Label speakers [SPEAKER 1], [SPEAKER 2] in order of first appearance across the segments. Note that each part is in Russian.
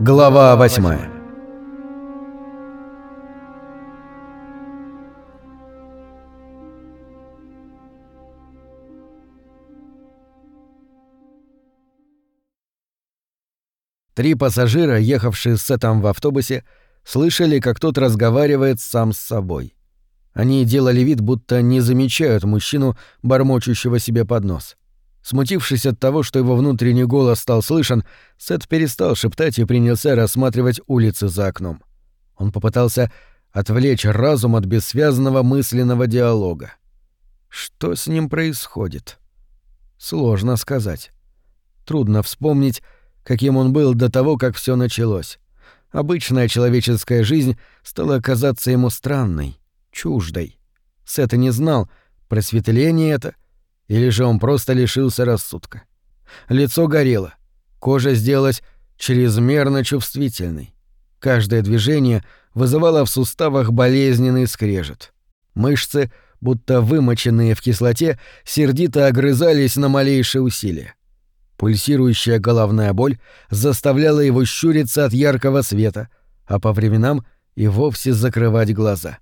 [SPEAKER 1] Глава восьмая Три пассажира, ехавшие с Сетом в автобусе, слышали, как тот разговаривает сам с собой. Они делали вид, будто не замечают мужчину, бормочущего себе под нос. Смутившись от того, что его внутренний голос стал слышен, Сет перестал шептать и принялся рассматривать улицы за окном. Он попытался отвлечь разум от бессвязного мысленного диалога. Что с ним происходит? Сложно сказать. Трудно вспомнить, каким он был до того, как все началось. Обычная человеческая жизнь стала казаться ему странной, чуждой. Сет не знал, просветление это или же он просто лишился рассудка. Лицо горело, кожа сделалась чрезмерно чувствительной. Каждое движение вызывало в суставах болезненный скрежет. Мышцы, будто вымоченные в кислоте, сердито огрызались на малейшие усилия. Пульсирующая головная боль заставляла его щуриться от яркого света, а по временам и вовсе закрывать глаза.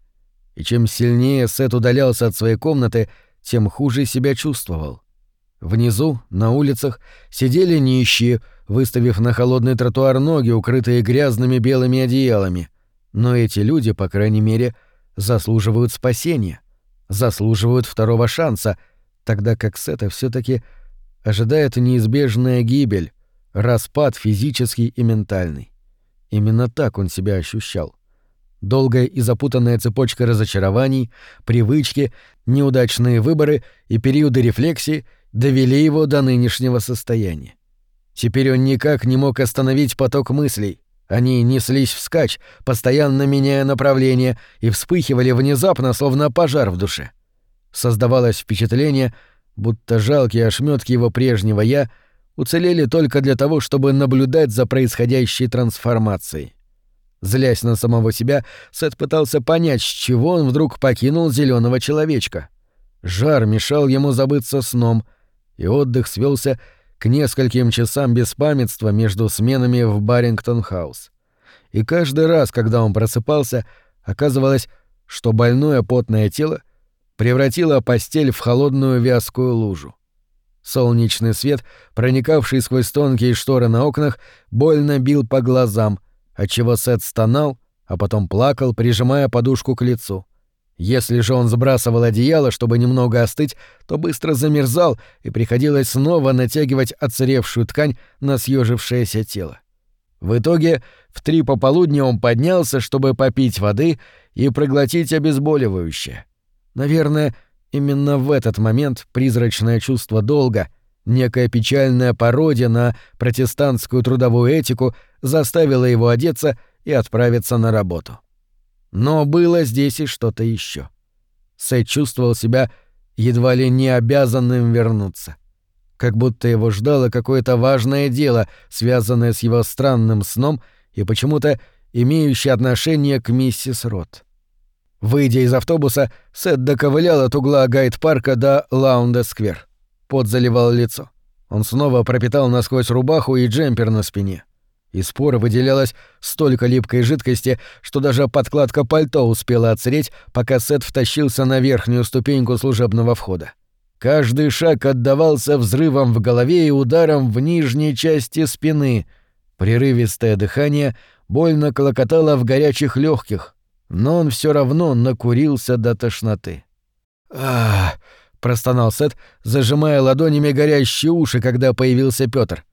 [SPEAKER 1] И чем сильнее Сет удалялся от своей комнаты, тем хуже себя чувствовал. Внизу, на улицах, сидели нищие, выставив на холодный тротуар ноги, укрытые грязными белыми одеялами. Но эти люди, по крайней мере, заслуживают спасения, заслуживают второго шанса, тогда как Сета все таки ожидает неизбежная гибель, распад физический и ментальный. Именно так он себя ощущал. Долгая и запутанная цепочка разочарований, привычки, неудачные выборы и периоды рефлексии довели его до нынешнего состояния. Теперь он никак не мог остановить поток мыслей. Они неслись вскачь, постоянно меняя направление, и вспыхивали внезапно, словно пожар в душе. Создавалось впечатление, будто жалкие ошметки его прежнего «я» уцелели только для того, чтобы наблюдать за происходящей трансформацией. Злясь на самого себя, Сет пытался понять, с чего он вдруг покинул зеленого человечка. Жар мешал ему забыться сном, и отдых свелся к нескольким часам беспамятства между сменами в Барингтон-хаус. И каждый раз, когда он просыпался, оказывалось, что больное потное тело превратила постель в холодную вязкую лужу. Солнечный свет, проникавший сквозь тонкие шторы на окнах, больно бил по глазам, отчего Сет стонал, а потом плакал, прижимая подушку к лицу. Если же он сбрасывал одеяло, чтобы немного остыть, то быстро замерзал, и приходилось снова натягивать отсыревшую ткань на съежившееся тело. В итоге в три пополудни он поднялся, чтобы попить воды и проглотить обезболивающее. Наверное, именно в этот момент призрачное чувство долга, некая печальная пародия на протестантскую трудовую этику, заставило его одеться и отправиться на работу. Но было здесь и что-то еще. Сет чувствовал себя едва ли не обязанным вернуться. Как будто его ждало какое-то важное дело, связанное с его странным сном и почему-то имеющее отношение к миссис Рот. Выйдя из автобуса, Сет доковылял от угла Гайд-парка до Лаунда-сквер. Пот заливал лицо. Он снова пропитал насквозь рубаху и джемпер на спине. Из пора выделялось столько липкой жидкости, что даже подкладка пальто успела отсреть, пока Сет втащился на верхнюю ступеньку служебного входа. Каждый шаг отдавался взрывом в голове и ударом в нижней части спины. Прерывистое дыхание больно колокотало в горячих легких, но он все равно накурился до тошноты. а простонал Сет, зажимая ладонями горящие уши, когда появился Пётр.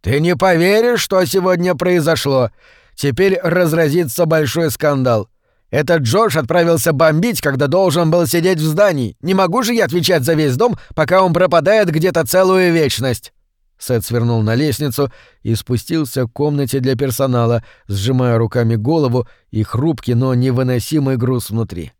[SPEAKER 1] «Ты не поверишь, что сегодня произошло. Теперь разразится большой скандал. Этот Джордж отправился бомбить, когда должен был сидеть в здании. Не могу же я отвечать за весь дом, пока он пропадает где-то целую вечность». Сет свернул на лестницу и спустился к комнате для персонала, сжимая руками голову и хрупкий, но невыносимый груз внутри.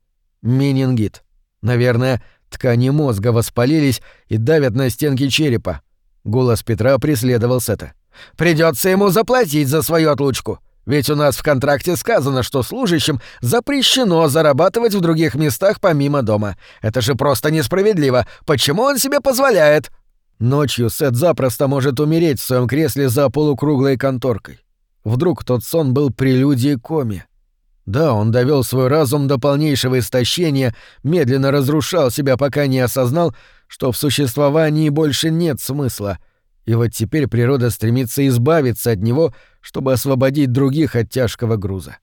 [SPEAKER 1] Менингит. Наверное, ткани мозга воспалились и давят на стенки черепа. Голос Петра преследовал Сета. «Придется ему заплатить за свою отлучку. Ведь у нас в контракте сказано, что служащим запрещено зарабатывать в других местах помимо дома. Это же просто несправедливо. Почему он себе позволяет?» Ночью Сет запросто может умереть в своем кресле за полукруглой конторкой. Вдруг тот сон был прелюдией коме. Да, он довел свой разум до полнейшего истощения, медленно разрушал себя, пока не осознал, что в существовании больше нет смысла. И вот теперь природа стремится избавиться от него, чтобы освободить других от тяжкого груза.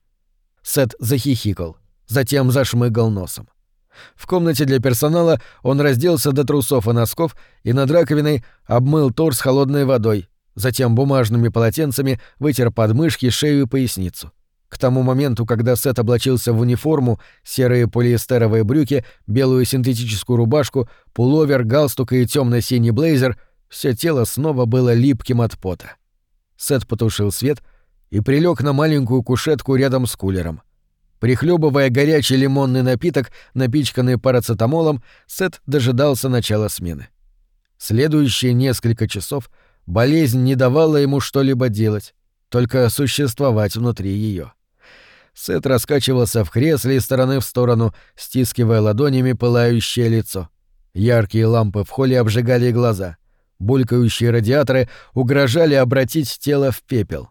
[SPEAKER 1] Сет захихикал, затем зашмыгал носом. В комнате для персонала он разделся до трусов и носков и над раковиной обмыл торс холодной водой, затем бумажными полотенцами вытер подмышки, шею и поясницу. К тому моменту, когда Сет облачился в униформу, серые полиэстеровые брюки, белую синтетическую рубашку, пуловер, галстук и темно-синий блейзер, все тело снова было липким от пота. Сет потушил свет и прилег на маленькую кушетку рядом с кулером. Прихлебывая горячий лимонный напиток, напичканный парацетамолом, Сет дожидался начала смены. Следующие несколько часов болезнь не давала ему что-либо делать, только существовать внутри ее. Сет раскачивался в кресле из стороны в сторону, стискивая ладонями пылающее лицо. Яркие лампы в холле обжигали глаза. Булькающие радиаторы угрожали обратить тело в пепел.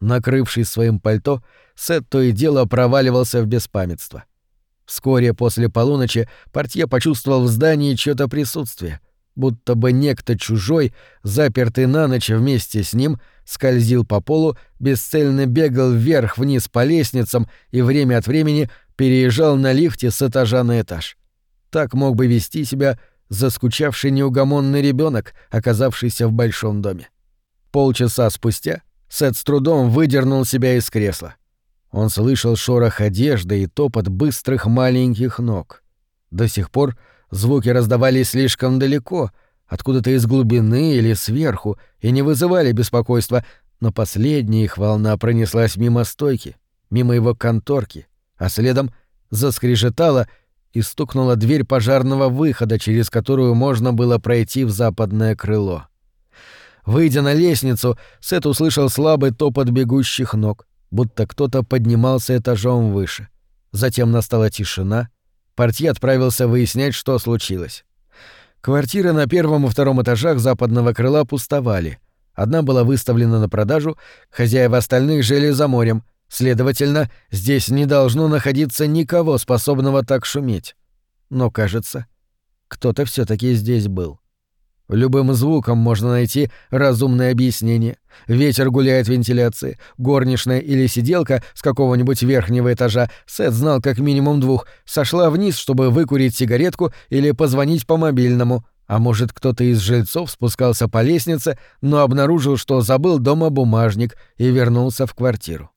[SPEAKER 1] Накрывшись своим пальто, Сет то и дело проваливался в беспамятство. Вскоре после полуночи портье почувствовал в здании чьё-то присутствие, будто бы некто чужой, запертый на ночь вместе с ним, скользил по полу, бесцельно бегал вверх-вниз по лестницам и время от времени переезжал на лифте с этажа на этаж. Так мог бы вести себя заскучавший неугомонный ребенок, оказавшийся в большом доме. Полчаса спустя Сет с трудом выдернул себя из кресла. Он слышал шорох одежды и топот быстрых маленьких ног. До сих пор Звуки раздавались слишком далеко, откуда-то из глубины или сверху, и не вызывали беспокойства, но последняя их волна пронеслась мимо стойки, мимо его конторки, а следом заскрежетала и стукнула дверь пожарного выхода, через которую можно было пройти в западное крыло. Выйдя на лестницу, Сет услышал слабый топот бегущих ног, будто кто-то поднимался этажом выше. Затем настала тишина — Портье отправился выяснять, что случилось. Квартиры на первом и втором этажах западного крыла пустовали. Одна была выставлена на продажу, хозяева остальных жили за морем, следовательно, здесь не должно находиться никого, способного так шуметь. Но, кажется, кто-то все таки здесь был. Любым звуком можно найти разумное объяснение. Ветер гуляет в вентиляции, горничная или сиделка с какого-нибудь верхнего этажа, Сет знал как минимум двух, сошла вниз, чтобы выкурить сигаретку или позвонить по мобильному. А может, кто-то из жильцов спускался по лестнице, но обнаружил, что забыл дома бумажник и вернулся в квартиру.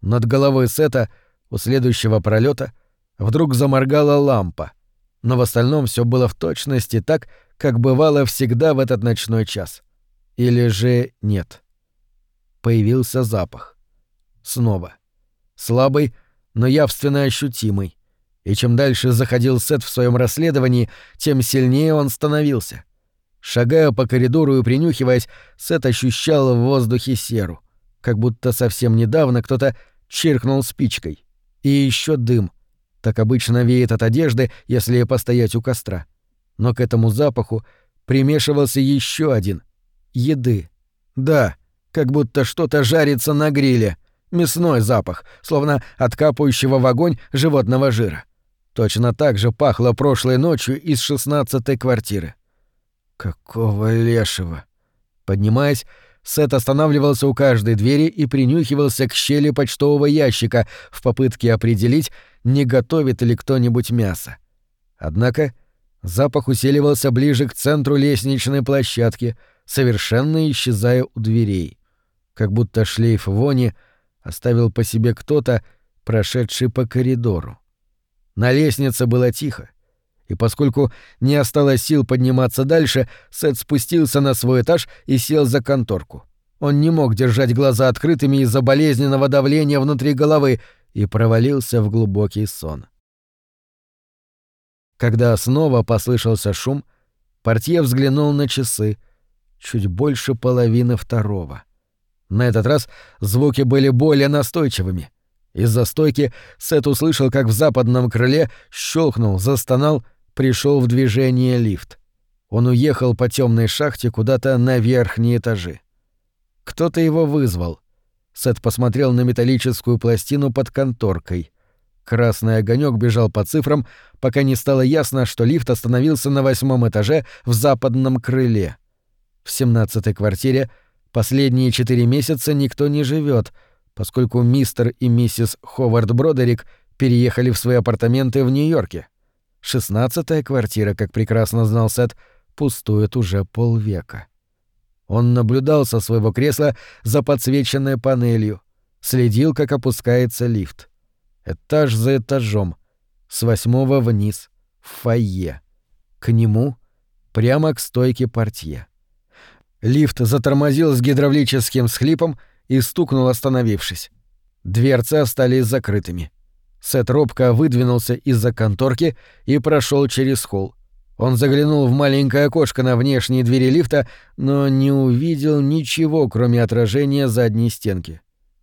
[SPEAKER 1] Над головой Сета у следующего пролета вдруг заморгала лампа, но в остальном все было в точности так, как бывало всегда в этот ночной час. Или же нет. Появился запах. Снова. Слабый, но явственно ощутимый. И чем дальше заходил Сет в своем расследовании, тем сильнее он становился. Шагая по коридору и принюхиваясь, Сет ощущал в воздухе серу, как будто совсем недавно кто-то чиркнул спичкой. И еще дым. Так обычно веет от одежды, если постоять у костра. — но к этому запаху примешивался еще один — еды. Да, как будто что-то жарится на гриле. Мясной запах, словно от капающего в огонь животного жира. Точно так же пахло прошлой ночью из шестнадцатой квартиры. Какого лешего? Поднимаясь, Сет останавливался у каждой двери и принюхивался к щели почтового ящика в попытке определить, не готовит ли кто-нибудь мясо. Однако Запах усиливался ближе к центру лестничной площадки, совершенно исчезая у дверей. Как будто шлейф вони оставил по себе кто-то, прошедший по коридору. На лестнице было тихо, и поскольку не осталось сил подниматься дальше, Сет спустился на свой этаж и сел за конторку. Он не мог держать глаза открытыми из-за болезненного давления внутри головы и провалился в глубокий сон. — когда снова послышался шум, портье взглянул на часы. Чуть больше половины второго. На этот раз звуки были более настойчивыми. Из-за стойки Сет услышал, как в западном крыле щелкнул, застонал, пришел в движение лифт. Он уехал по темной шахте куда-то на верхние этажи. Кто-то его вызвал. Сет посмотрел на металлическую пластину под конторкой. Красный огонек бежал по цифрам, пока не стало ясно, что лифт остановился на восьмом этаже в западном крыле. В семнадцатой квартире последние четыре месяца никто не живет, поскольку мистер и миссис Ховард Бродерик переехали в свои апартаменты в Нью-Йорке. Шестнадцатая квартира, как прекрасно знал Сет, пустует уже полвека. Он наблюдал со своего кресла за подсвеченной панелью, следил, как опускается лифт этаж за этажом, с восьмого вниз, в фойе. К нему, прямо к стойке портье. Лифт затормозил с гидравлическим схлипом и стукнул, остановившись. Дверцы остались закрытыми. Сет робко выдвинулся из-за конторки и прошел через холл. Он заглянул в маленькое окошко на внешней двери лифта, но не увидел ничего, кроме отражения задней стенки.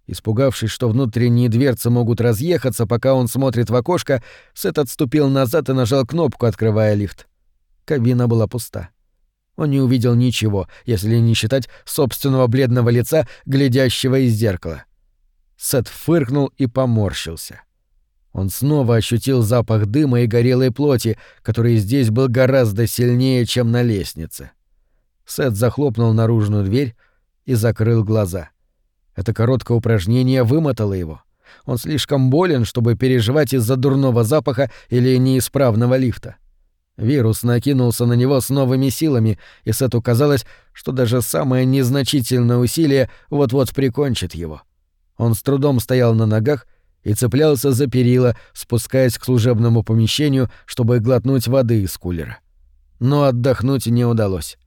[SPEAKER 1] Испугавшись, что внутренние дверцы могут разъехаться, пока он смотрит в окошко, Сет отступил назад и нажал кнопку, открывая лифт. Кабина была пуста. Он не увидел ничего, если не считать собственного бледного лица, глядящего из зеркала. Сет фыркнул и поморщился. Он снова ощутил запах дыма и горелой плоти, который здесь был гораздо сильнее, чем на лестнице. Сет захлопнул наружную дверь и закрыл глаза — это короткое упражнение вымотало его. Он слишком болен, чтобы переживать из-за дурного запаха или неисправного лифта. Вирус накинулся на него с новыми силами, и Сету казалось, что даже самое незначительное усилие вот-вот прикончит его. Он с трудом стоял на ногах и цеплялся за перила, спускаясь к служебному помещению, чтобы глотнуть воды из кулера. Но отдохнуть не удалось.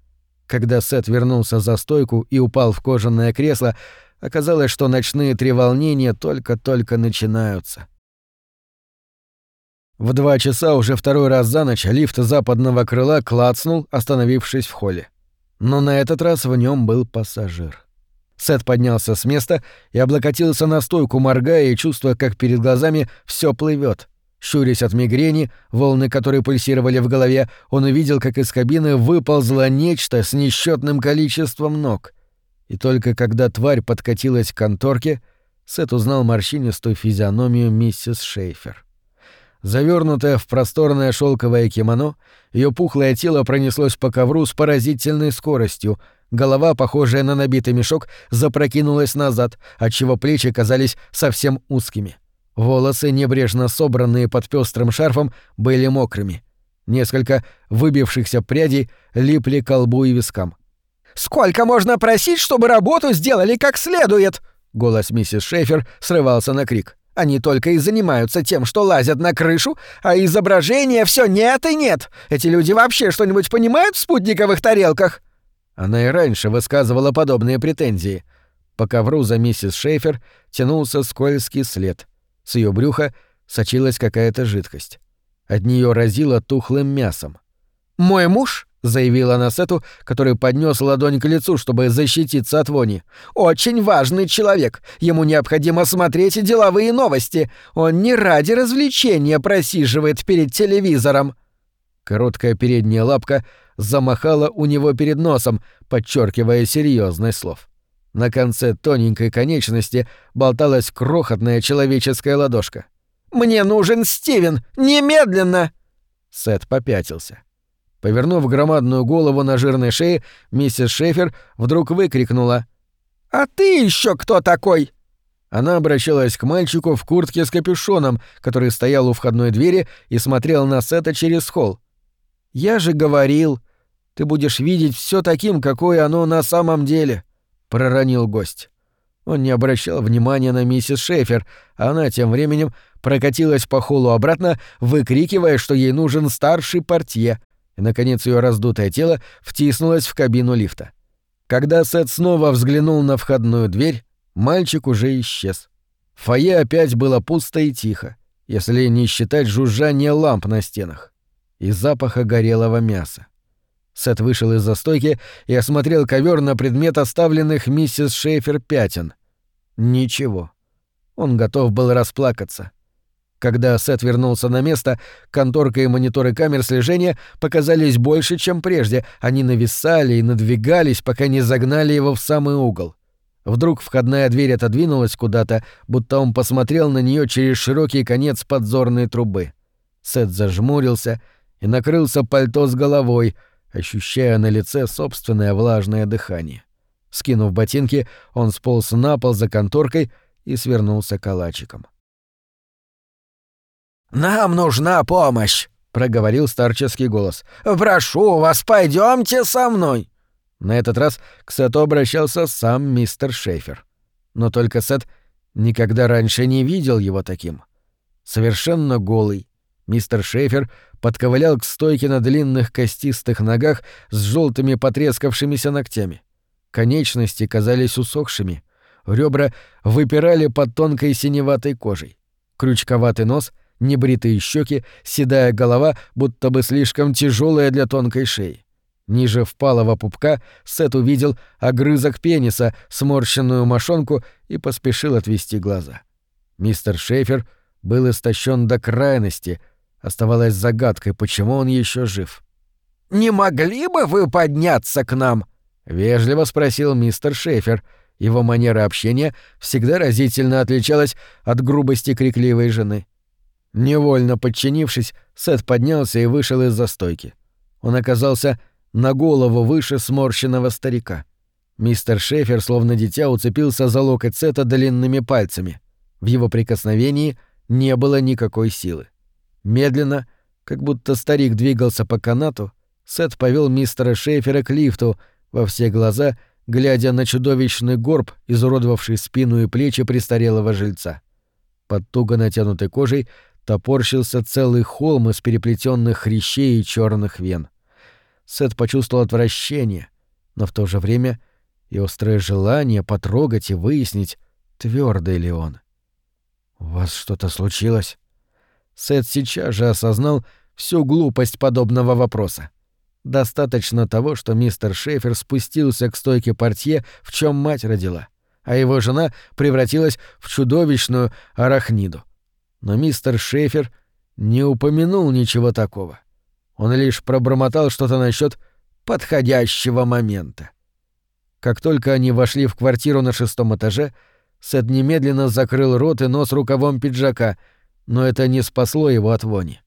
[SPEAKER 1] Когда Сет вернулся за стойку и упал в кожаное кресло, Оказалось, что ночные треволнения только-только начинаются. В два часа уже второй раз за ночь лифт западного крыла клацнул, остановившись в холле. Но на этот раз в нем был пассажир. Сет поднялся с места и облокотился на стойку, моргая и чувствуя, как перед глазами все плывет. Щурясь от мигрени, волны которой пульсировали в голове, он увидел, как из кабины выползло нечто с несчетным количеством ног. И только когда тварь подкатилась к конторке, Сет узнал морщинистую физиономию миссис Шейфер. Завернутая в просторное шелковое кимоно, ее пухлое тело пронеслось по ковру с поразительной скоростью, голова, похожая на набитый мешок, запрокинулась назад, отчего плечи казались совсем узкими. Волосы, небрежно собранные под пестрым шарфом, были мокрыми. Несколько выбившихся прядей липли к лбу и вискам. Сколько можно просить, чтобы работу сделали как следует?» Голос миссис Шефер срывался на крик. «Они только и занимаются тем, что лазят на крышу, а изображения все нет и нет. Эти люди вообще что-нибудь понимают в спутниковых тарелках?» Она и раньше высказывала подобные претензии. По ковру за миссис Шейфер тянулся скользкий след. С ее брюха сочилась какая-то жидкость. От нее разило тухлым мясом. «Мой муж — заявила она Сету, который поднес ладонь к лицу, чтобы защититься от вони. «Очень важный человек. Ему необходимо смотреть деловые новости. Он не ради развлечения просиживает перед телевизором». Короткая передняя лапка замахала у него перед носом, подчеркивая серьезность слов. На конце тоненькой конечности болталась крохотная человеческая ладошка. «Мне нужен Стивен! Немедленно!» Сет попятился. Повернув громадную голову на жирной шее, миссис Шефер вдруг выкрикнула «А ты еще кто такой?» Она обращалась к мальчику в куртке с капюшоном, который стоял у входной двери и смотрел на Сета через холл. «Я же говорил, ты будешь видеть все таким, какое оно на самом деле», — проронил гость. Он не обращал внимания на миссис Шефер, а она тем временем прокатилась по холлу обратно, выкрикивая, что ей нужен старший портье, и, наконец, ее раздутое тело втиснулось в кабину лифта. Когда Сет снова взглянул на входную дверь, мальчик уже исчез. В фойе опять было пусто и тихо, если не считать жужжания ламп на стенах и запаха горелого мяса. Сет вышел из застойки и осмотрел ковер на предмет оставленных миссис Шейфер пятен. Ничего. Он готов был расплакаться. Когда Сет вернулся на место, конторка и мониторы камер слежения показались больше, чем прежде. Они нависали и надвигались, пока не загнали его в самый угол. Вдруг входная дверь отодвинулась куда-то, будто он посмотрел на нее через широкий конец подзорной трубы. Сет зажмурился и накрылся пальто с головой, ощущая на лице собственное влажное дыхание. Скинув ботинки, он сполз на пол за конторкой и свернулся калачиком.
[SPEAKER 2] — «Нам нужна помощь», — проговорил старческий голос. «Прошу вас, пойдемте со мной».
[SPEAKER 1] На этот раз к Сету обращался сам мистер Шейфер. Но только Сет никогда раньше не видел его таким. Совершенно голый, мистер Шейфер подковылял к стойке на длинных костистых ногах с желтыми потрескавшимися ногтями. Конечности казались усохшими, ребра выпирали под тонкой синеватой кожей. Крючковатый нос — небритые щеки, седая голова, будто бы слишком тяжелая для тонкой шеи. Ниже впалого пупка Сет увидел огрызок пениса, сморщенную мошонку и поспешил отвести глаза. Мистер Шейфер был истощен до крайности, оставалось загадкой, почему он еще жив.
[SPEAKER 2] «Не могли бы вы подняться к нам?»
[SPEAKER 1] — вежливо спросил мистер Шейфер. Его манера общения всегда разительно отличалась от грубости крикливой жены. Невольно подчинившись, Сет поднялся и вышел из застойки. Он оказался на голову выше сморщенного старика. Мистер Шефер, словно дитя, уцепился за локоть Сета длинными пальцами. В его прикосновении не было никакой силы. Медленно, как будто старик двигался по канату, Сет повел мистера Шефера к лифту, во все глаза, глядя на чудовищный горб, изуродовавший спину и плечи престарелого жильца. Под туго натянутой кожей топорщился целый холм из переплетенных хрящей и черных вен. Сет почувствовал отвращение, но в то же время и острое желание потрогать и выяснить, твердый ли он. «У вас что-то случилось?» Сет сейчас же осознал всю глупость подобного вопроса. Достаточно того, что мистер Шейфер спустился к стойке портье, в чем мать родила, а его жена превратилась в чудовищную арахниду. Но мистер Шефер не упомянул ничего такого. Он лишь пробормотал что-то насчет подходящего момента. Как только они вошли в квартиру на шестом этаже, Сет немедленно закрыл рот и нос рукавом пиджака, но это не спасло его от вони.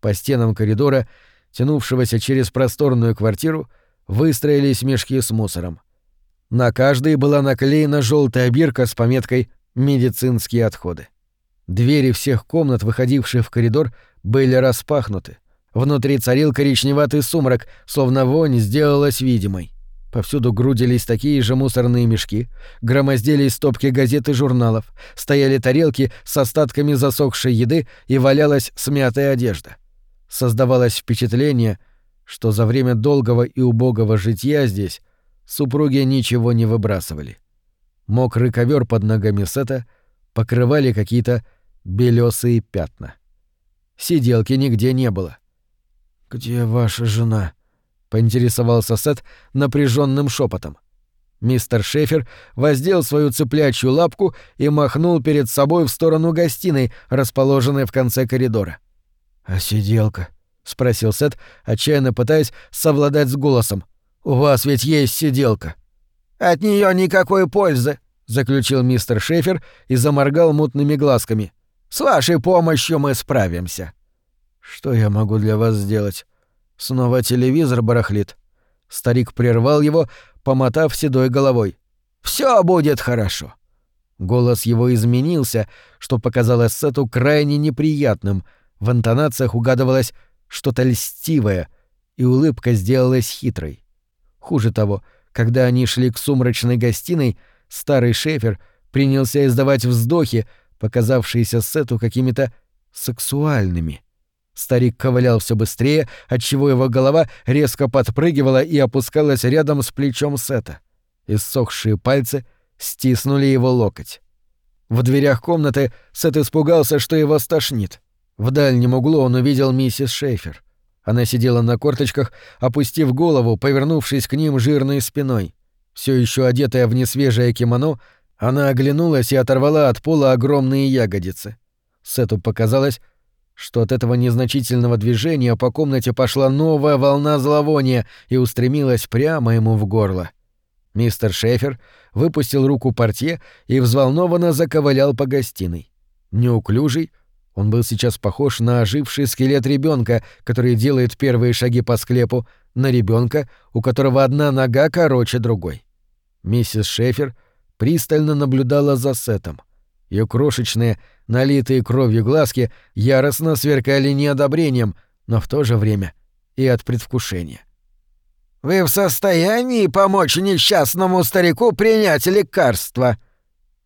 [SPEAKER 1] По стенам коридора, тянувшегося через просторную квартиру, выстроились мешки с мусором. На каждой была наклеена желтая бирка с пометкой «Медицинские отходы». Двери всех комнат, выходивших в коридор, были распахнуты. Внутри царил коричневатый сумрак, словно вонь сделалась видимой. Повсюду грудились такие же мусорные мешки, громоздились стопки газет и журналов, стояли тарелки с остатками засохшей еды и валялась смятая одежда. Создавалось впечатление, что за время долгого и убогого житья здесь супруги ничего не выбрасывали. Мокрый ковер под ногами Сета покрывали какие-то белесые пятна. Сиделки нигде не было. «Где ваша жена?» — поинтересовался Сет напряженным шепотом. Мистер Шефер воздел свою цыплячью лапку и махнул перед собой в сторону гостиной, расположенной в конце коридора. «А сиделка?» — спросил Сет, отчаянно пытаясь совладать с голосом. «У вас ведь есть сиделка».
[SPEAKER 2] «От нее никакой пользы», — заключил мистер Шефер и заморгал мутными глазками. С вашей помощью мы справимся.
[SPEAKER 1] Что я могу для вас сделать? Снова телевизор барахлит. Старик прервал его, помотав седой головой.
[SPEAKER 2] Все будет хорошо.
[SPEAKER 1] Голос его изменился, что показалось Сету крайне неприятным. В интонациях угадывалось что-то льстивое, и улыбка сделалась хитрой. Хуже того, когда они шли к сумрачной гостиной, старый шефер принялся издавать вздохи, показавшиеся Сету какими-то сексуальными. Старик ковылял все быстрее, отчего его голова резко подпрыгивала и опускалась рядом с плечом Сета. Иссохшие пальцы стиснули его локоть. В дверях комнаты Сет испугался, что его стошнит. В дальнем углу он увидел миссис Шейфер. Она сидела на корточках, опустив голову, повернувшись к ним жирной спиной. Все еще одетая в несвежее кимоно, она оглянулась и оторвала от пола огромные ягодицы. Сету показалось, что от этого незначительного движения по комнате пошла новая волна зловония и устремилась прямо ему в горло. Мистер Шефер выпустил руку портье и взволнованно заковылял по гостиной. Неуклюжий, он был сейчас похож на оживший скелет ребенка, который делает первые шаги по склепу, на ребенка, у которого одна нога короче другой. Миссис Шефер пристально наблюдала за Сетом. Ее крошечные, налитые кровью глазки яростно сверкали неодобрением, но в то же время и от предвкушения.
[SPEAKER 2] «Вы в состоянии помочь несчастному старику принять лекарство?»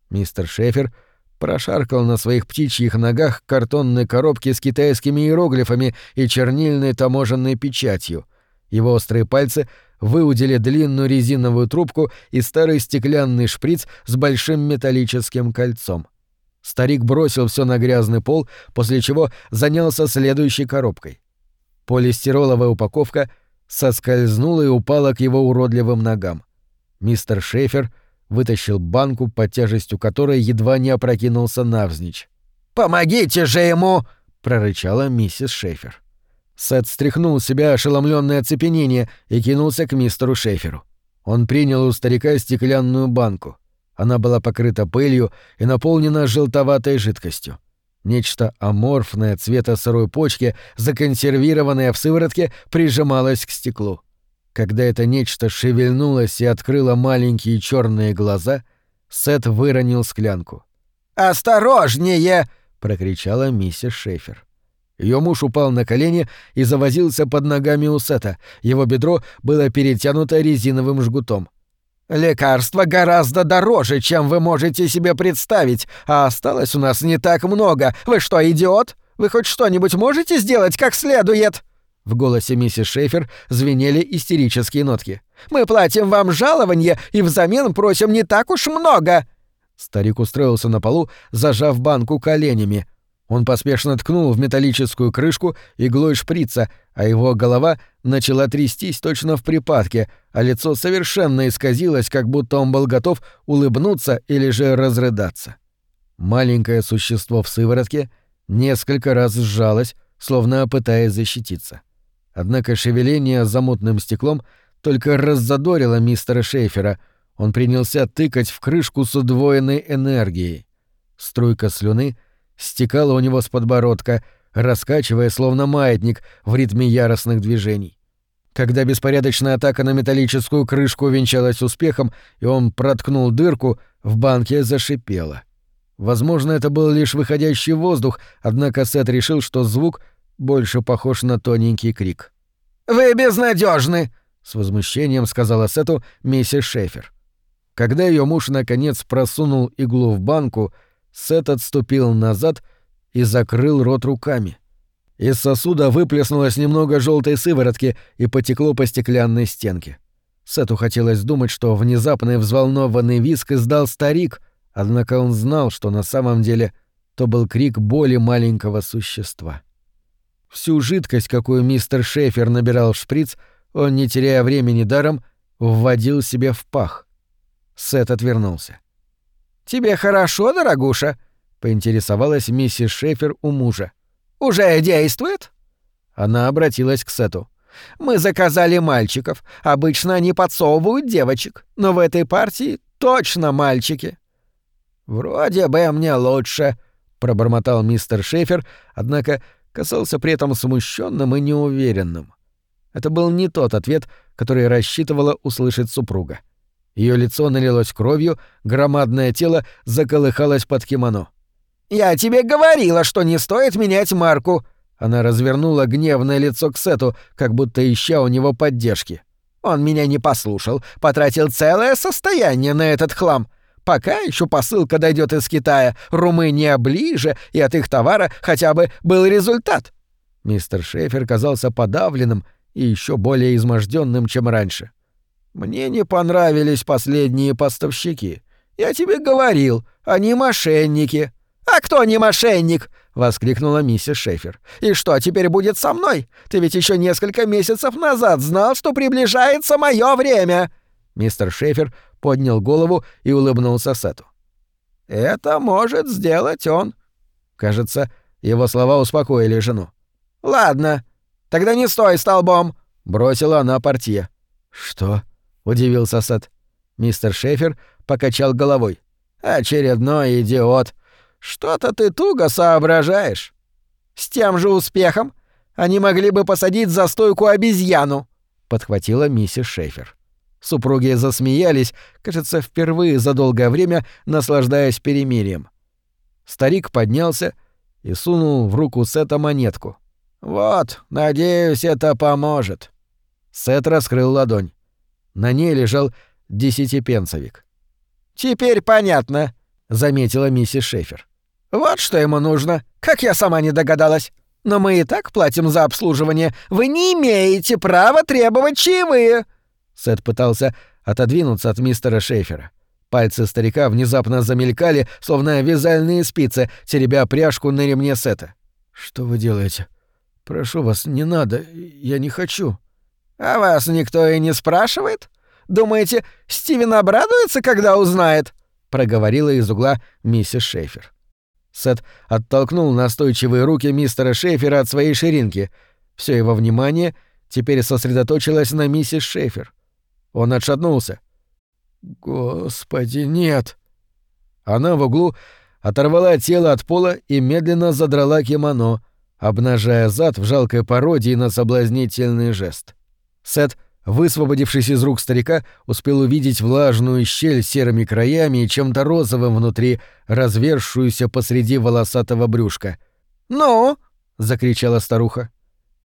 [SPEAKER 1] Мистер Шефер прошаркал на своих птичьих ногах картонной коробки с китайскими иероглифами и чернильной таможенной печатью. Его острые пальцы выудили длинную резиновую трубку и старый стеклянный шприц с большим металлическим кольцом. Старик бросил все на грязный пол, после чего занялся следующей коробкой. Полистироловая упаковка соскользнула и упала к его уродливым ногам. Мистер Шефер вытащил банку, под тяжестью которой едва не опрокинулся навзничь.
[SPEAKER 2] «Помогите же ему!»
[SPEAKER 1] — прорычала миссис Шефер. Сет стряхнул с себя ошеломленное оцепенение и кинулся к мистеру Шеферу. Он принял у старика стеклянную банку. Она была покрыта пылью и наполнена желтоватой жидкостью. Нечто аморфное цвета сырой почки, законсервированное в сыворотке, прижималось к стеклу. Когда это нечто шевельнулось и открыло маленькие черные глаза, Сет выронил склянку.
[SPEAKER 2] «Осторожнее!»
[SPEAKER 1] — прокричала миссис Шефер. Ее муж упал на колени и завозился под ногами у Сета. Его бедро было перетянуто резиновым жгутом.
[SPEAKER 2] Лекарство гораздо дороже, чем вы можете себе представить, а осталось у нас не так много. Вы что, идиот? Вы хоть что-нибудь можете сделать как следует?»
[SPEAKER 1] В голосе миссис Шейфер звенели истерические нотки.
[SPEAKER 2] «Мы платим вам жалование и взамен просим не так уж много!»
[SPEAKER 1] Старик устроился на полу, зажав банку коленями. Он поспешно ткнул в металлическую крышку иглой шприца, а его голова начала трястись точно в припадке, а лицо совершенно исказилось, как будто он был готов улыбнуться или же разрыдаться. Маленькое существо в сыворотке несколько раз сжалось, словно пытаясь защититься. Однако шевеление за мутным стеклом только раззадорило мистера Шейфера. Он принялся тыкать в крышку с удвоенной энергией. Струйка слюны — стекала у него с подбородка, раскачивая словно маятник в ритме яростных движений. Когда беспорядочная атака на металлическую крышку венчалась успехом, и он проткнул дырку, в банке зашипело. Возможно, это был лишь выходящий воздух, однако Сет решил, что звук больше похож на тоненький крик.
[SPEAKER 2] «Вы безнадежны!
[SPEAKER 1] с возмущением сказала Сету миссис Шефер. Когда ее муж наконец просунул иглу в банку, Сет отступил назад и закрыл рот руками. Из сосуда выплеснулось немного желтой сыворотки и потекло по стеклянной стенке. Сету хотелось думать, что внезапный взволнованный виск издал старик, однако он знал, что на самом деле то был крик боли маленького существа. Всю жидкость, какую мистер Шефер набирал в шприц, он, не теряя времени даром, вводил себе в пах. Сет отвернулся.
[SPEAKER 2] «Тебе хорошо, дорогуша?» — поинтересовалась миссис Шефер у мужа. «Уже действует?»
[SPEAKER 1] Она обратилась к Сету.
[SPEAKER 2] «Мы заказали мальчиков. Обычно они подсовывают девочек, но в этой партии точно мальчики». «Вроде бы мне лучше», — пробормотал мистер Шефер, однако касался при этом смущенным и неуверенным. Это был не тот ответ, который рассчитывала услышать супруга. — ее лицо налилось кровью, громадное тело заколыхалось под кимоно. «Я тебе говорила, что не стоит менять марку!» Она развернула гневное лицо к Сету, как будто ища у него поддержки. «Он меня не послушал, потратил целое состояние на этот хлам. Пока еще посылка дойдет из Китая, Румыния ближе, и от их товара хотя бы был результат». Мистер Шефер казался подавленным и еще более изможденным, чем раньше. — мне не понравились последние поставщики. Я тебе говорил, они мошенники. А кто не мошенник? воскликнула миссис Шефер. И что теперь будет со мной? Ты ведь еще несколько месяцев назад знал, что приближается мое время. Мистер Шефер поднял голову и улыбнулся Сету. Это может сделать он.
[SPEAKER 1] Кажется, его слова успокоили жену.
[SPEAKER 2] «Ладно, тогда не стой столбом!»
[SPEAKER 1] — бросила она портье. «Что?» — удивился Сет. Мистер Шефер покачал головой.
[SPEAKER 2] «Очередной идиот. Что-то ты туго соображаешь. С тем же успехом они могли бы посадить за стойку обезьяну», — подхватила миссис Шефер.
[SPEAKER 1] Супруги засмеялись, кажется, впервые за долгое время наслаждаясь перемирием. Старик поднялся и сунул в руку Сета монетку.
[SPEAKER 2] «Вот, надеюсь, это поможет».
[SPEAKER 1] Сет раскрыл ладонь. На ней лежал десятипенсовик.
[SPEAKER 2] «Теперь понятно», —
[SPEAKER 1] заметила миссис Шефер.
[SPEAKER 2] «Вот что ему нужно, как я сама не догадалась. Но мы и так платим за обслуживание. Вы не имеете права требовать чаевые».
[SPEAKER 1] Сет пытался отодвинуться от мистера Шефера. Пальцы старика внезапно замелькали, словно вязальные спицы, теребя пряжку на ремне Сета. «Что вы делаете? Прошу вас, не надо, я не хочу».
[SPEAKER 2] «А вас никто и не спрашивает? Думаете, Стивен обрадуется, когда узнает?» — проговорила из угла миссис Шефер.
[SPEAKER 1] Сет оттолкнул настойчивые руки мистера Шефера от своей ширинки. Все его внимание теперь сосредоточилось на миссис Шефер. Он отшатнулся. «Господи, нет!» Она в углу оторвала тело от пола и медленно задрала кимоно, обнажая зад в жалкой пародии на соблазнительный жест. Сет Высвободившись из рук старика, успел увидеть влажную щель серыми краями и чем-то розовым внутри, развершуюся посреди волосатого брюшка.
[SPEAKER 2] «Ну?»
[SPEAKER 1] — закричала старуха.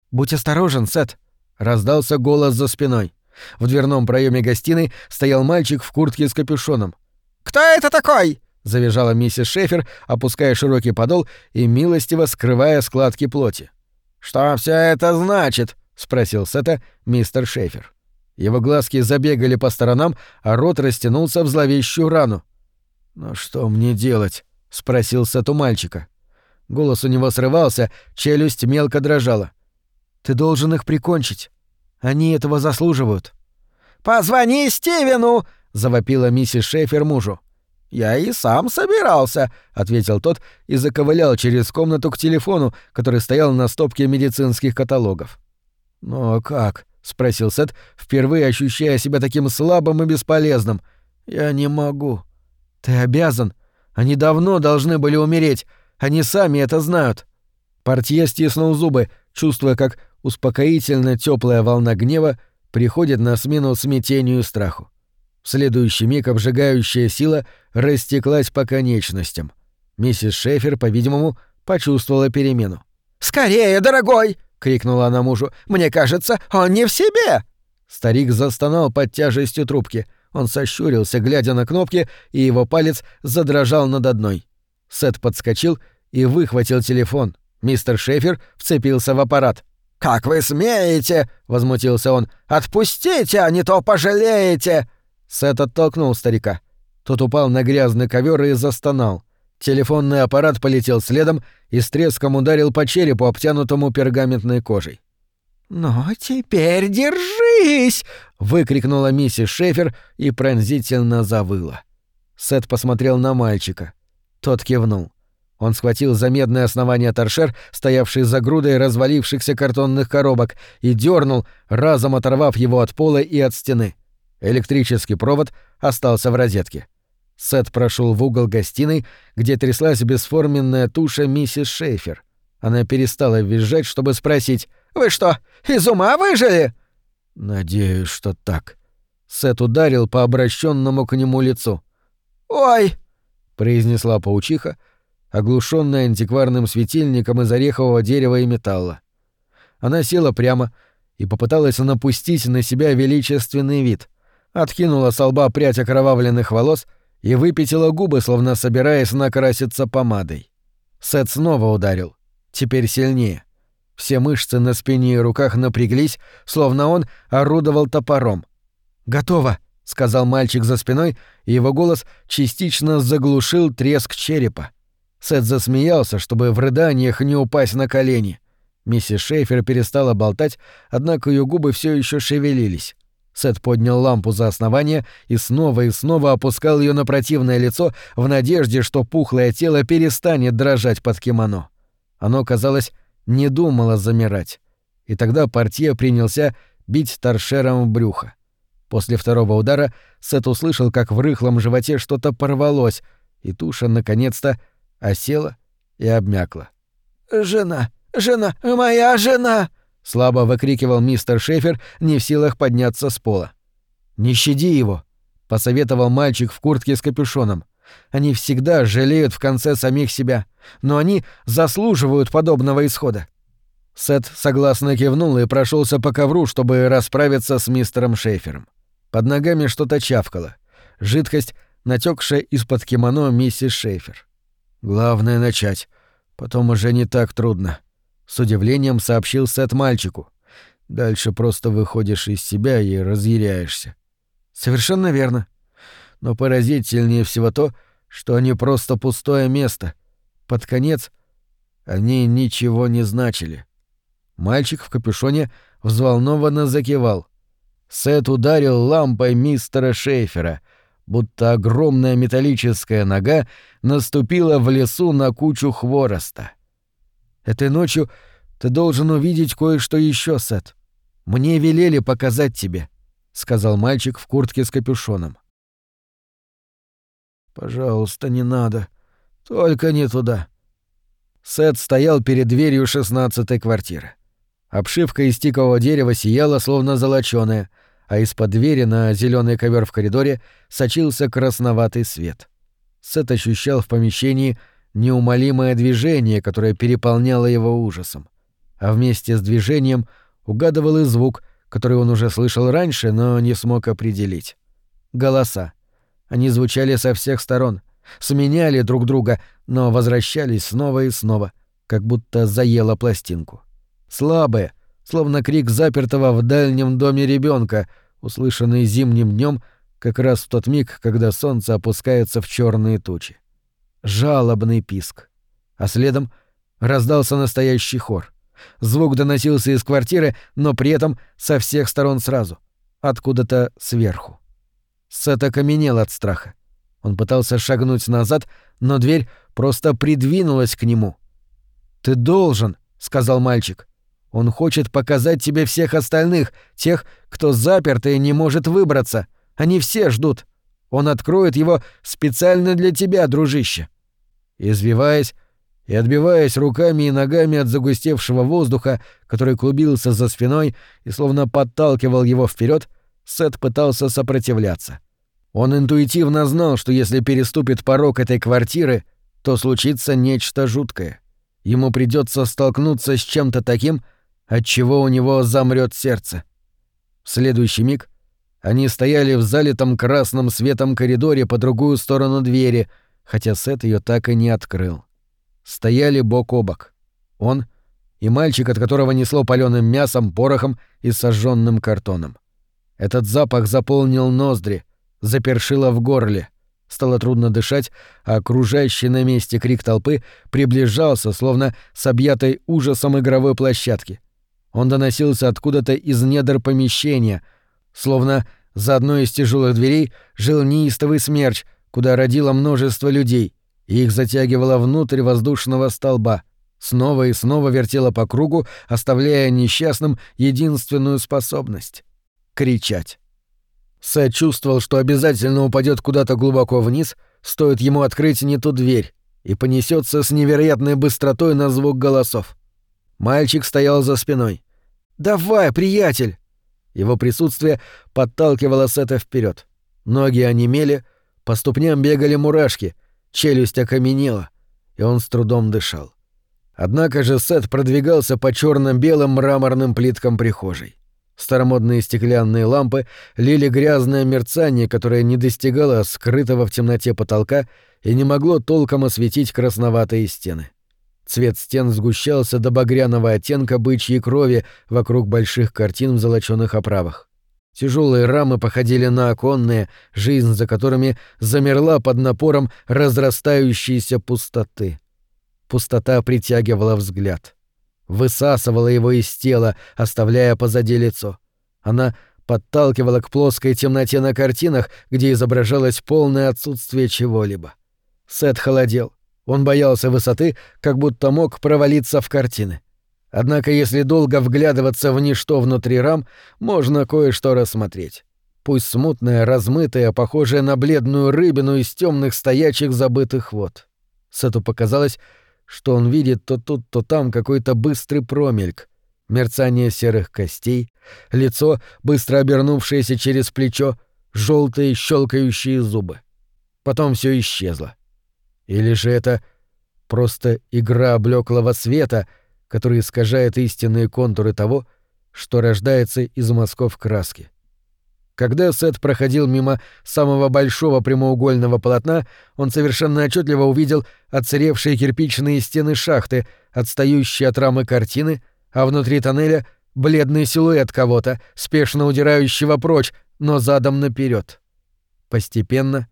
[SPEAKER 1] «Будь осторожен, Сет!» — раздался голос за спиной. В дверном проеме гостиной стоял мальчик в куртке с капюшоном.
[SPEAKER 2] «Кто это такой?»
[SPEAKER 1] — завизжала миссис Шефер, опуская широкий подол и милостиво скрывая складки плоти.
[SPEAKER 2] «Что все это значит?»
[SPEAKER 1] — спросил Сета мистер Шефер. Его глазки забегали по сторонам, а рот растянулся в зловещую рану. «Ну что мне делать?» — спросил Сет мальчика. Голос у него срывался, челюсть мелко дрожала. «Ты должен их прикончить. Они этого заслуживают».
[SPEAKER 2] «Позвони Стивену!» — завопила миссис Шефер мужу.
[SPEAKER 1] «Я и сам собирался», — ответил тот и заковылял через комнату к телефону, который стоял на стопке медицинских каталогов. «Ну а как?» — спросил Сет, впервые ощущая себя таким слабым и бесполезным. «Я не могу». «Ты обязан. Они давно должны были умереть. Они сами это знают». Портье стиснул зубы, чувствуя, как успокоительно теплая волна гнева приходит на смену смятению и страху. В следующий миг обжигающая сила растеклась по конечностям. Миссис Шефер, по-видимому, почувствовала перемену.
[SPEAKER 2] «Скорее, дорогой!» Крикнула она мужу. «Мне кажется, он не в себе!»
[SPEAKER 1] Старик застонал под тяжестью трубки. Он сощурился, глядя на кнопки, и его палец задрожал над одной. Сет подскочил и выхватил телефон. Мистер Шефер вцепился в аппарат.
[SPEAKER 2] «Как вы смеете?» — возмутился он. «Отпустите, а не то пожалеете!»
[SPEAKER 1] Сет оттолкнул старика. Тот упал на грязный ковер и застонал. Телефонный аппарат полетел следом и с треском ударил по черепу, обтянутому пергаментной кожей.
[SPEAKER 2] «Ну, теперь держись!» — выкрикнула миссис Шефер и пронзительно завыла.
[SPEAKER 1] Сет посмотрел на мальчика. Тот кивнул. Он схватил за медное основание торшер, стоявший за грудой развалившихся картонных коробок, и дернул, разом оторвав его от пола и от стены. Электрический провод остался в розетке. Сет прошел в угол гостиной, где тряслась бесформенная туша миссис Шейфер. Она перестала визжать, чтобы спросить
[SPEAKER 2] «Вы что, из ума выжили?»
[SPEAKER 1] «Надеюсь, что так». Сет ударил по обращенному к нему лицу.
[SPEAKER 2] «Ой!»
[SPEAKER 1] — произнесла паучиха, оглушенная антикварным светильником из орехового дерева и металла. Она села прямо и попыталась напустить на себя величественный вид. Откинула с лба прядь окровавленных волос — и выпятила губы, словно собираясь накраситься помадой. Сет снова ударил. Теперь сильнее. Все мышцы на спине и руках напряглись, словно он орудовал топором. «Готово», — сказал мальчик за спиной, и его голос частично заглушил треск черепа. Сет засмеялся, чтобы в рыданиях не упасть на колени. Миссис Шейфер перестала болтать, однако ее губы все еще шевелились. Сет поднял лампу за основание и снова и снова опускал ее на противное лицо в надежде, что пухлое тело перестанет дрожать под кимоно. Оно, казалось, не думало замирать. И тогда портье принялся бить торшером в брюхо. После второго удара Сет услышал, как в рыхлом животе что-то порвалось, и туша наконец-то осела и обмякла.
[SPEAKER 2] «Жена! Жена! Моя жена!»
[SPEAKER 1] — слабо выкрикивал мистер Шефер, не в силах подняться с пола. «Не щади его», — посоветовал мальчик в куртке с капюшоном. «Они всегда жалеют в конце самих себя, но они заслуживают подобного исхода». Сет согласно кивнул и прошелся по ковру, чтобы расправиться с мистером Шефером. Под ногами что-то чавкало. Жидкость, натекшая из-под кимоно миссис Шейфер. «Главное — начать. Потом уже не так трудно», с удивлением сообщил Сет мальчику. Дальше просто выходишь из себя и разъяряешься. Совершенно верно. Но поразительнее всего то, что они просто пустое место. Под конец они ничего не значили. Мальчик в капюшоне взволнованно закивал. Сет ударил лампой мистера Шейфера, будто огромная металлическая нога наступила в лесу на кучу хвороста. — Этой ночью ты должен увидеть кое-что еще, Сет. Мне велели показать тебе, сказал мальчик в куртке с капюшоном. Пожалуйста, не надо. Только не туда. Сет стоял перед дверью шестнадцатой квартиры. Обшивка из тикового дерева сияла, словно золочёная, а из-под двери на зеленый ковер в коридоре сочился красноватый свет. Сет ощущал в помещении неумолимое движение, которое переполняло его ужасом. А вместе с движением угадывал и звук, который он уже слышал раньше, но не смог определить. Голоса. Они звучали со всех сторон, сменяли друг друга, но возвращались снова и снова, как будто заело пластинку. Слабые, словно крик запертого в дальнем доме ребенка, услышанный зимним днем, как раз в тот миг, когда солнце опускается в черные тучи жалобный писк. А следом раздался настоящий хор. Звук доносился из квартиры, но при этом со всех сторон сразу, откуда-то сверху. Сет окаменел от страха. Он пытался шагнуть назад, но дверь просто придвинулась к нему. «Ты должен», — сказал мальчик. «Он хочет показать тебе всех остальных, тех, кто заперт и не может выбраться. Они все ждут. Он откроет его специально для тебя, дружище. Извиваясь и отбиваясь руками и ногами от загустевшего воздуха, который клубился за спиной и словно подталкивал его вперед, Сет пытался сопротивляться. Он интуитивно знал, что если переступит порог этой квартиры, то случится нечто жуткое. Ему придется столкнуться с чем-то таким, от чего у него замрет сердце. В следующий миг они стояли в залитом красным светом коридоре по другую сторону двери, хотя Сет ее так и не открыл. Стояли бок о бок. Он и мальчик, от которого несло паленым мясом, порохом и сожженным картоном. Этот запах заполнил ноздри, запершило в горле. Стало трудно дышать, а окружающий на месте крик толпы приближался, словно с объятой ужасом игровой площадки. Он доносился откуда-то из недр помещения — Словно за одной из тяжелых дверей жил неистовый смерч, куда родило множество людей, и их затягивало внутрь воздушного столба, снова и снова вертело по кругу, оставляя несчастным единственную способность — кричать. Сет чувствовал, что обязательно упадет куда-то глубоко вниз, стоит ему открыть не ту дверь, и понесется с невероятной быстротой на звук голосов. Мальчик стоял за спиной. «Давай, приятель!» Его присутствие подталкивало Сета вперед. Ноги онемели, по ступням бегали мурашки, челюсть окаменела, и он с трудом дышал. Однако же Сет продвигался по черно белым мраморным плиткам прихожей. Старомодные стеклянные лампы лили грязное мерцание, которое не достигало скрытого в темноте потолка и не могло толком осветить красноватые стены. Цвет стен сгущался до багряного оттенка бычьей крови вокруг больших картин в золочёных оправах. Тяжелые рамы походили на оконные, жизнь за которыми замерла под напором разрастающейся пустоты. Пустота притягивала взгляд. Высасывала его из тела, оставляя позади лицо. Она подталкивало к плоской темноте на картинах, где изображалось полное отсутствие чего-либо. Сет холодел. Он боялся высоты, как будто мог провалиться в картины. Однако если долго вглядываться в ничто внутри рам, можно кое-что рассмотреть. Пусть смутное, размытое, похожее на бледную рыбину из темных стоячих забытых вод. Сету показалось, что он видит то тут, то там какой-то быстрый промельк, мерцание серых костей, лицо, быстро обернувшееся через плечо, желтые щелкающие зубы. Потом все исчезло. Или же это просто игра блеклого света, который искажает истинные контуры того, что рождается из мазков краски. Когда Сет проходил мимо самого большого прямоугольного полотна, он совершенно отчетливо увидел отсыревшие кирпичные стены шахты, отстающие от рамы картины, а внутри тоннеля — бледный силуэт кого-то, спешно удирающего прочь, но задом наперед. Постепенно,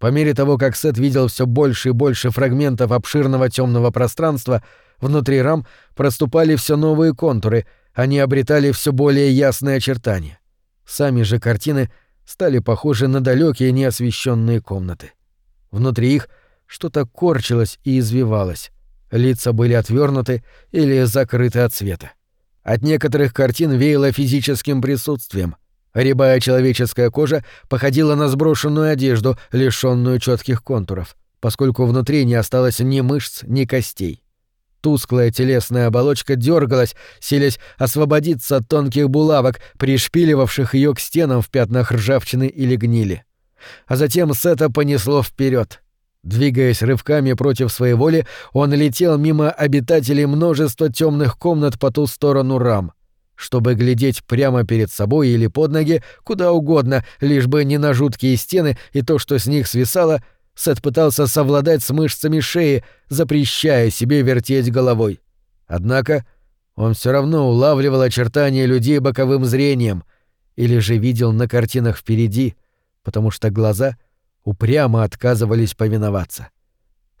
[SPEAKER 1] по мере того, как Сет видел все больше и больше фрагментов обширного темного пространства, внутри рам проступали все новые контуры, они обретали все более ясные очертания. Сами же картины стали похожи на далекие неосвещенные комнаты. Внутри их что-то корчилось и извивалось. Лица были отвернуты или закрыты от света. От некоторых картин веяло физическим присутствием. Рябая человеческая кожа походила на сброшенную одежду, лишенную четких контуров, поскольку внутри не осталось ни мышц, ни костей. Тусклая телесная оболочка дергалась, силясь освободиться от тонких булавок, пришпиливавших ее к стенам в пятнах ржавчины или гнили. А затем Сета понесло вперед. Двигаясь рывками против своей воли, он летел мимо обитателей множества темных комнат по ту сторону рам, чтобы глядеть прямо перед собой или под ноги, куда угодно, лишь бы не на жуткие стены и то, что с них свисало — Сет пытался совладать с мышцами шеи, запрещая себе вертеть головой. Однако он все равно улавливал очертания людей боковым зрением или же видел на картинах впереди, потому что глаза упрямо отказывались повиноваться.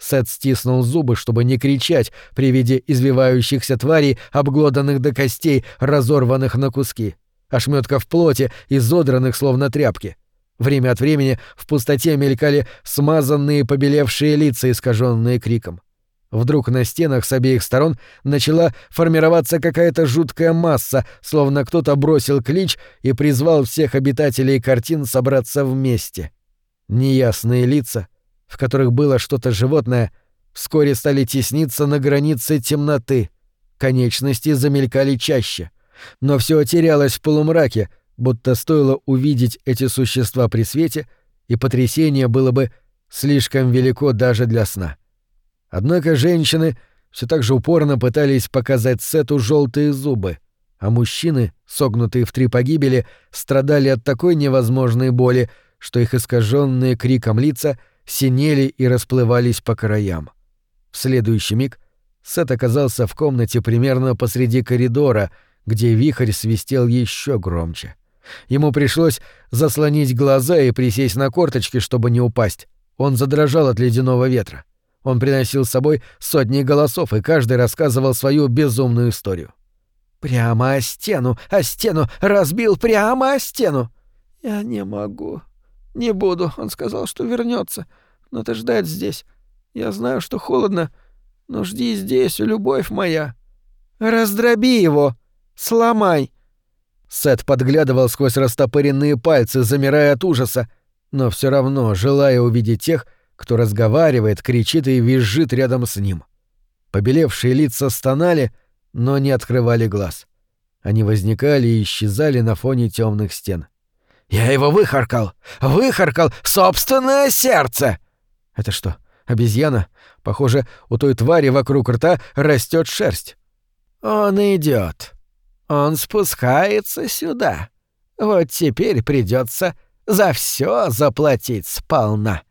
[SPEAKER 1] Сет стиснул зубы, чтобы не кричать при виде извивающихся тварей, обглоданных до костей, разорванных на куски, ошметков плоти, изодранных словно тряпки. Время от времени в пустоте мелькали смазанные побелевшие лица, искаженные криком. Вдруг на стенах с обеих сторон начала формироваться какая-то жуткая масса, словно кто-то бросил клич и призвал всех обитателей картин собраться вместе. Неясные лица, в которых было что-то животное, вскоре стали тесниться на границе темноты. Конечности замелькали чаще. Но все терялось в полумраке, будто стоило увидеть эти существа при свете, и потрясение было бы слишком велико даже для сна. Однако женщины все так же упорно пытались показать Сету желтые зубы, а мужчины, согнутые в три погибели, страдали от такой невозможной боли, что их искаженные криком лица синели и расплывались по краям. В следующий миг Сет оказался в комнате примерно посреди коридора, где вихрь свистел еще громче. Ему пришлось заслонить глаза и присесть на корточки, чтобы не упасть. Он задрожал от ледяного ветра. Он приносил с собой сотни голосов, и каждый рассказывал свою безумную историю. «Прямо о стену, о стену, разбил прямо о стену!» «Я не могу. Не буду. Он сказал, что вернется. Но ты ждать здесь. Я знаю, что холодно, но жди здесь, любовь моя. Раздроби его! Сломай!» Сет подглядывал сквозь растопыренные пальцы, замирая от ужаса, но все равно желая увидеть тех, кто разговаривает, кричит и визжит рядом с ним. Побелевшие лица стонали, но не открывали глаз. Они возникали и исчезали на фоне темных стен. «Я его выхаркал! Выхаркал собственное сердце!» «Это что, обезьяна? Похоже, у той твари вокруг рта растет шерсть». «Он идет. Он спускается сюда. Вот теперь придется за все заплатить сполна.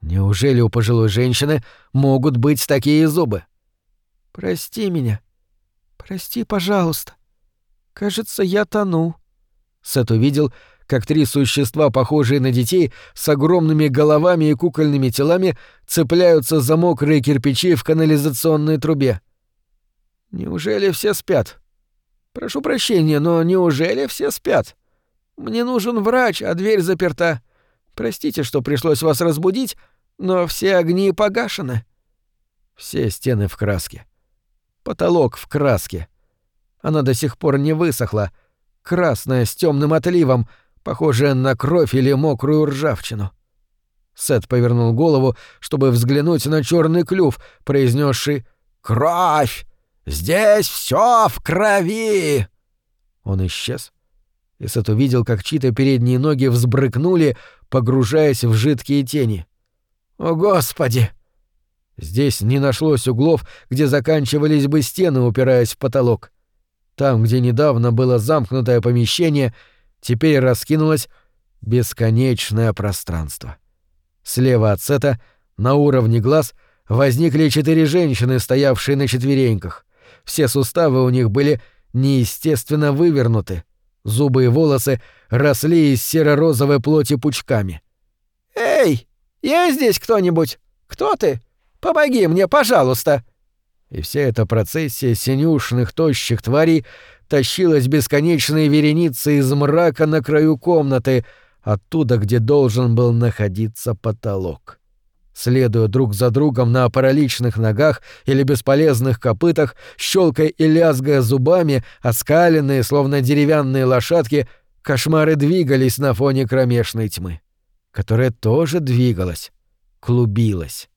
[SPEAKER 1] Неужели у пожилой женщины могут быть такие зубы? Прости меня. Прости, пожалуйста. Кажется, я тону. Сет увидел, как три существа, похожие на детей, с огромными головами и кукольными телами, цепляются за мокрые кирпичи в канализационной трубе. Неужели все спят? Прошу прощения, но неужели все спят?
[SPEAKER 2] Мне нужен врач, а дверь заперта. Простите, что пришлось вас разбудить, но все огни погашены».
[SPEAKER 1] Все стены в краске. Потолок в краске. Она до сих пор не высохла. Красная с темным отливом, похожая на кровь или мокрую ржавчину. Сет повернул голову, чтобы взглянуть на черный клюв, произнесший «Кровь! Здесь все в крови!» Он исчез, и Сет увидел, как чьи-то передние ноги взбрыкнули, погружаясь в жидкие тени. «О, Господи!» Здесь не нашлось углов, где заканчивались бы стены, упираясь в потолок. Там, где недавно было замкнутое помещение, теперь раскинулось бесконечное пространство. Слева от Сета, на уровне глаз, возникли четыре женщины, стоявшие на четвереньках. Все суставы у них были неестественно вывернуты. Зубы и волосы росли из серо-розовой плоти пучками.
[SPEAKER 2] «Эй, есть здесь кто-нибудь? Кто ты? Помоги мне, пожалуйста!»
[SPEAKER 1] И вся эта процессия синюшных тощих тварей тащилась бесконечной вереницей из мрака на краю комнаты, оттуда, где должен был находиться потолок. Следуя друг за другом на параличных ногах или бесполезных копытах, щелкая и лязгая зубами, оскаленные, словно деревянные лошадки, кошмары двигались на фоне кромешной тьмы, которая тоже двигалась, клубилась.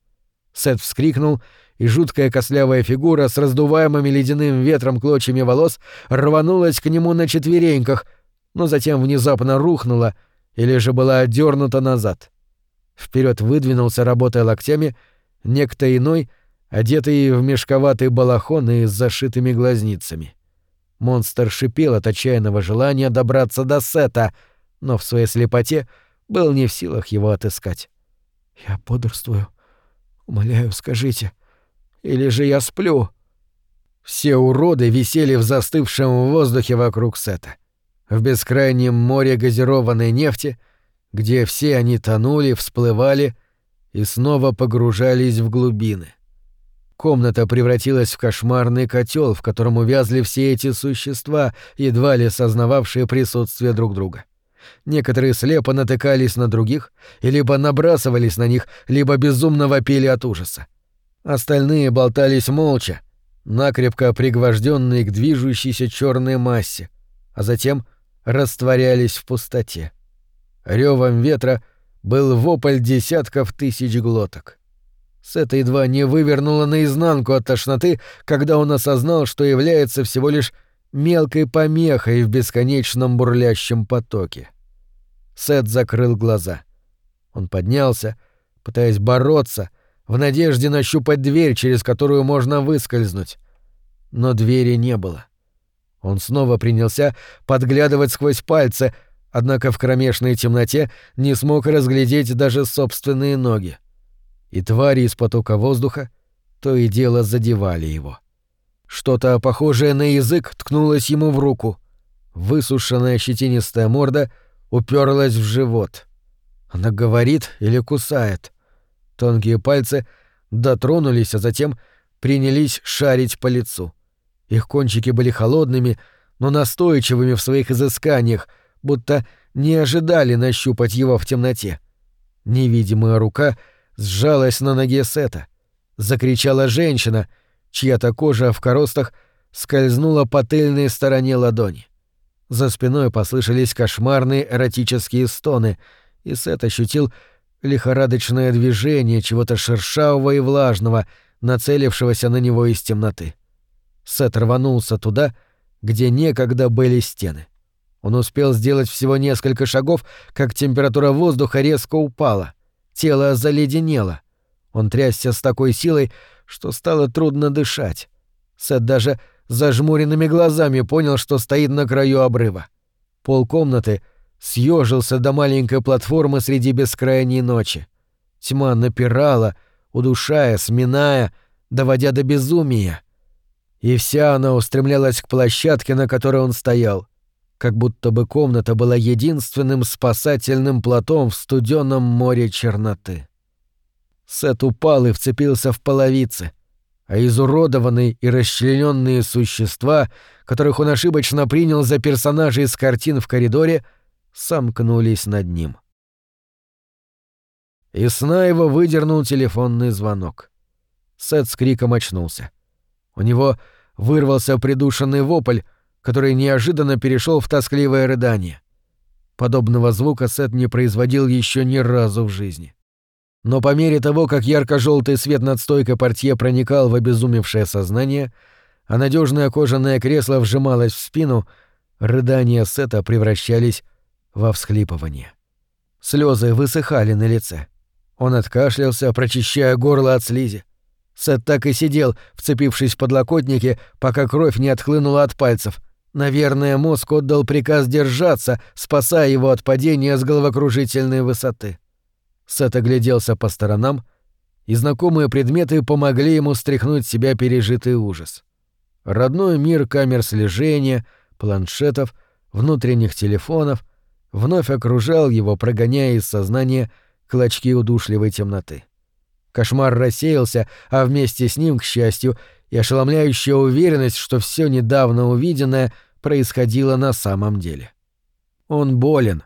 [SPEAKER 1] Сет вскрикнул, и жуткая кослявая фигура с раздуваемыми ледяным ветром клочьями волос рванулась к нему на четвереньках, но затем внезапно рухнула или же была отдернута назад. Вперед выдвинулся, работая локтями, некто иной, одетый в мешковатый балахон и с зашитыми глазницами. Монстр шипел от отчаянного желания добраться до Сета, но в своей слепоте был не в силах его отыскать. «Я бодрствую», Умоляю, скажите. Или же я сплю?» Все уроды висели в застывшем воздухе вокруг Сета. В бескрайнем море газированной нефти, где все они тонули, всплывали и снова погружались в глубины. Комната превратилась в кошмарный котел, в котором увязли все эти существа, едва ли сознававшие присутствие друг друга. — Некоторые слепо натыкались на других, и либо набрасывались на них, либо безумно вопили от ужаса. Остальные болтались молча, накрепко пригвожденные к движущейся черной массе, а затем растворялись в пустоте. Ревом ветра был вопль десятков тысяч глоток. Сета едва не вывернула наизнанку от тошноты, когда он осознал, что является всего лишь мелкой помехой в бесконечном бурлящем потоке. Сет закрыл глаза. Он поднялся, пытаясь бороться, в надежде нащупать дверь, через которую можно выскользнуть. Но двери не было. Он снова принялся подглядывать сквозь пальцы, однако в кромешной темноте не смог разглядеть даже собственные ноги. И твари из потока воздуха то и дело задевали его. Что-то похожее на язык ткнулось ему в руку. Высушенная щетинистая морда — уперлась в живот. Она говорит или кусает. Тонкие пальцы дотронулись, а затем принялись шарить по лицу. Их кончики были холодными, но настойчивыми в своих изысканиях, будто не ожидали нащупать его в темноте. Невидимая рука сжалась на ноге Сета. Закричала женщина, чья-то кожа в коростах скользнула по тыльной стороне ладони. За спиной послышались кошмарные эротические стоны, и Сет ощутил лихорадочное движение чего-то шершавого и влажного, нацелившегося на него из темноты. Сет рванулся туда, где некогда были стены. Он успел сделать всего несколько шагов, как температура воздуха резко упала. Тело заледенело. Он трясся с такой силой, что стало трудно дышать. Сет даже зажмуренными глазами понял, что стоит на краю обрыва. Пол комнаты съежился до маленькой платформы среди бескрайней ночи. Тьма напирала, удушая, сминая, доводя до безумия. И вся она устремлялась к площадке, на которой он стоял, как будто бы комната была единственным спасательным плотом в студенном море черноты. Сет упал и вцепился в половицы а изуродованные и расчлененные существа, которых он ошибочно принял за персонажей из картин в коридоре, сомкнулись над ним. Из сна его выдернул телефонный звонок. Сет с криком очнулся. У него вырвался придушенный вопль, который неожиданно перешел в тоскливое рыдание. Подобного звука Сет не производил еще ни разу в жизни. Но по мере того, как ярко-желтый свет над стойкой портье проникал в обезумевшее сознание, а надежное кожаное кресло вжималось в спину, рыдания Сета превращались во всхлипывание. Слезы высыхали на лице. Он откашлялся, прочищая горло от слизи. Сет так и сидел, вцепившись в подлокотники, пока кровь не отхлынула от пальцев. Наверное, мозг отдал приказ держаться, спасая его от падения с головокружительной высоты. Сет огляделся по сторонам, и знакомые предметы помогли ему стряхнуть с себя пережитый ужас. Родной мир камер слежения, планшетов, внутренних телефонов вновь окружал его, прогоняя из сознания клочки удушливой темноты. Кошмар рассеялся, а вместе с ним, к счастью, и ошеломляющая уверенность, что все недавно увиденное происходило на самом деле. Он болен.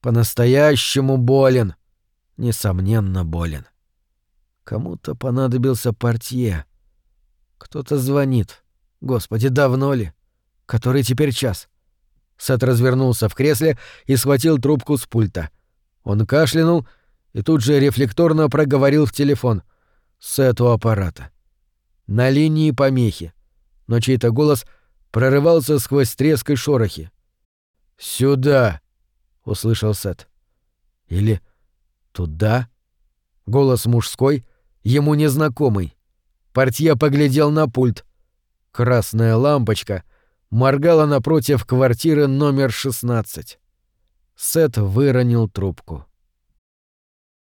[SPEAKER 1] По-настоящему болен. Несомненно, болен. Кому-то понадобился портье. Кто-то звонит. Господи, давно ли? Который теперь час? Сет развернулся в кресле и схватил трубку с пульта. Он кашлянул и тут же рефлекторно проговорил в телефон. Сету аппарата. На линии помехи, но чей-то голос прорывался сквозь треск и шорохи. «Сюда!» — услышал Сет. Или «Туда?» Голос мужской, ему незнакомый. Портье поглядел на пульт. Красная лампочка моргала напротив квартиры номер 16. Сет выронил трубку.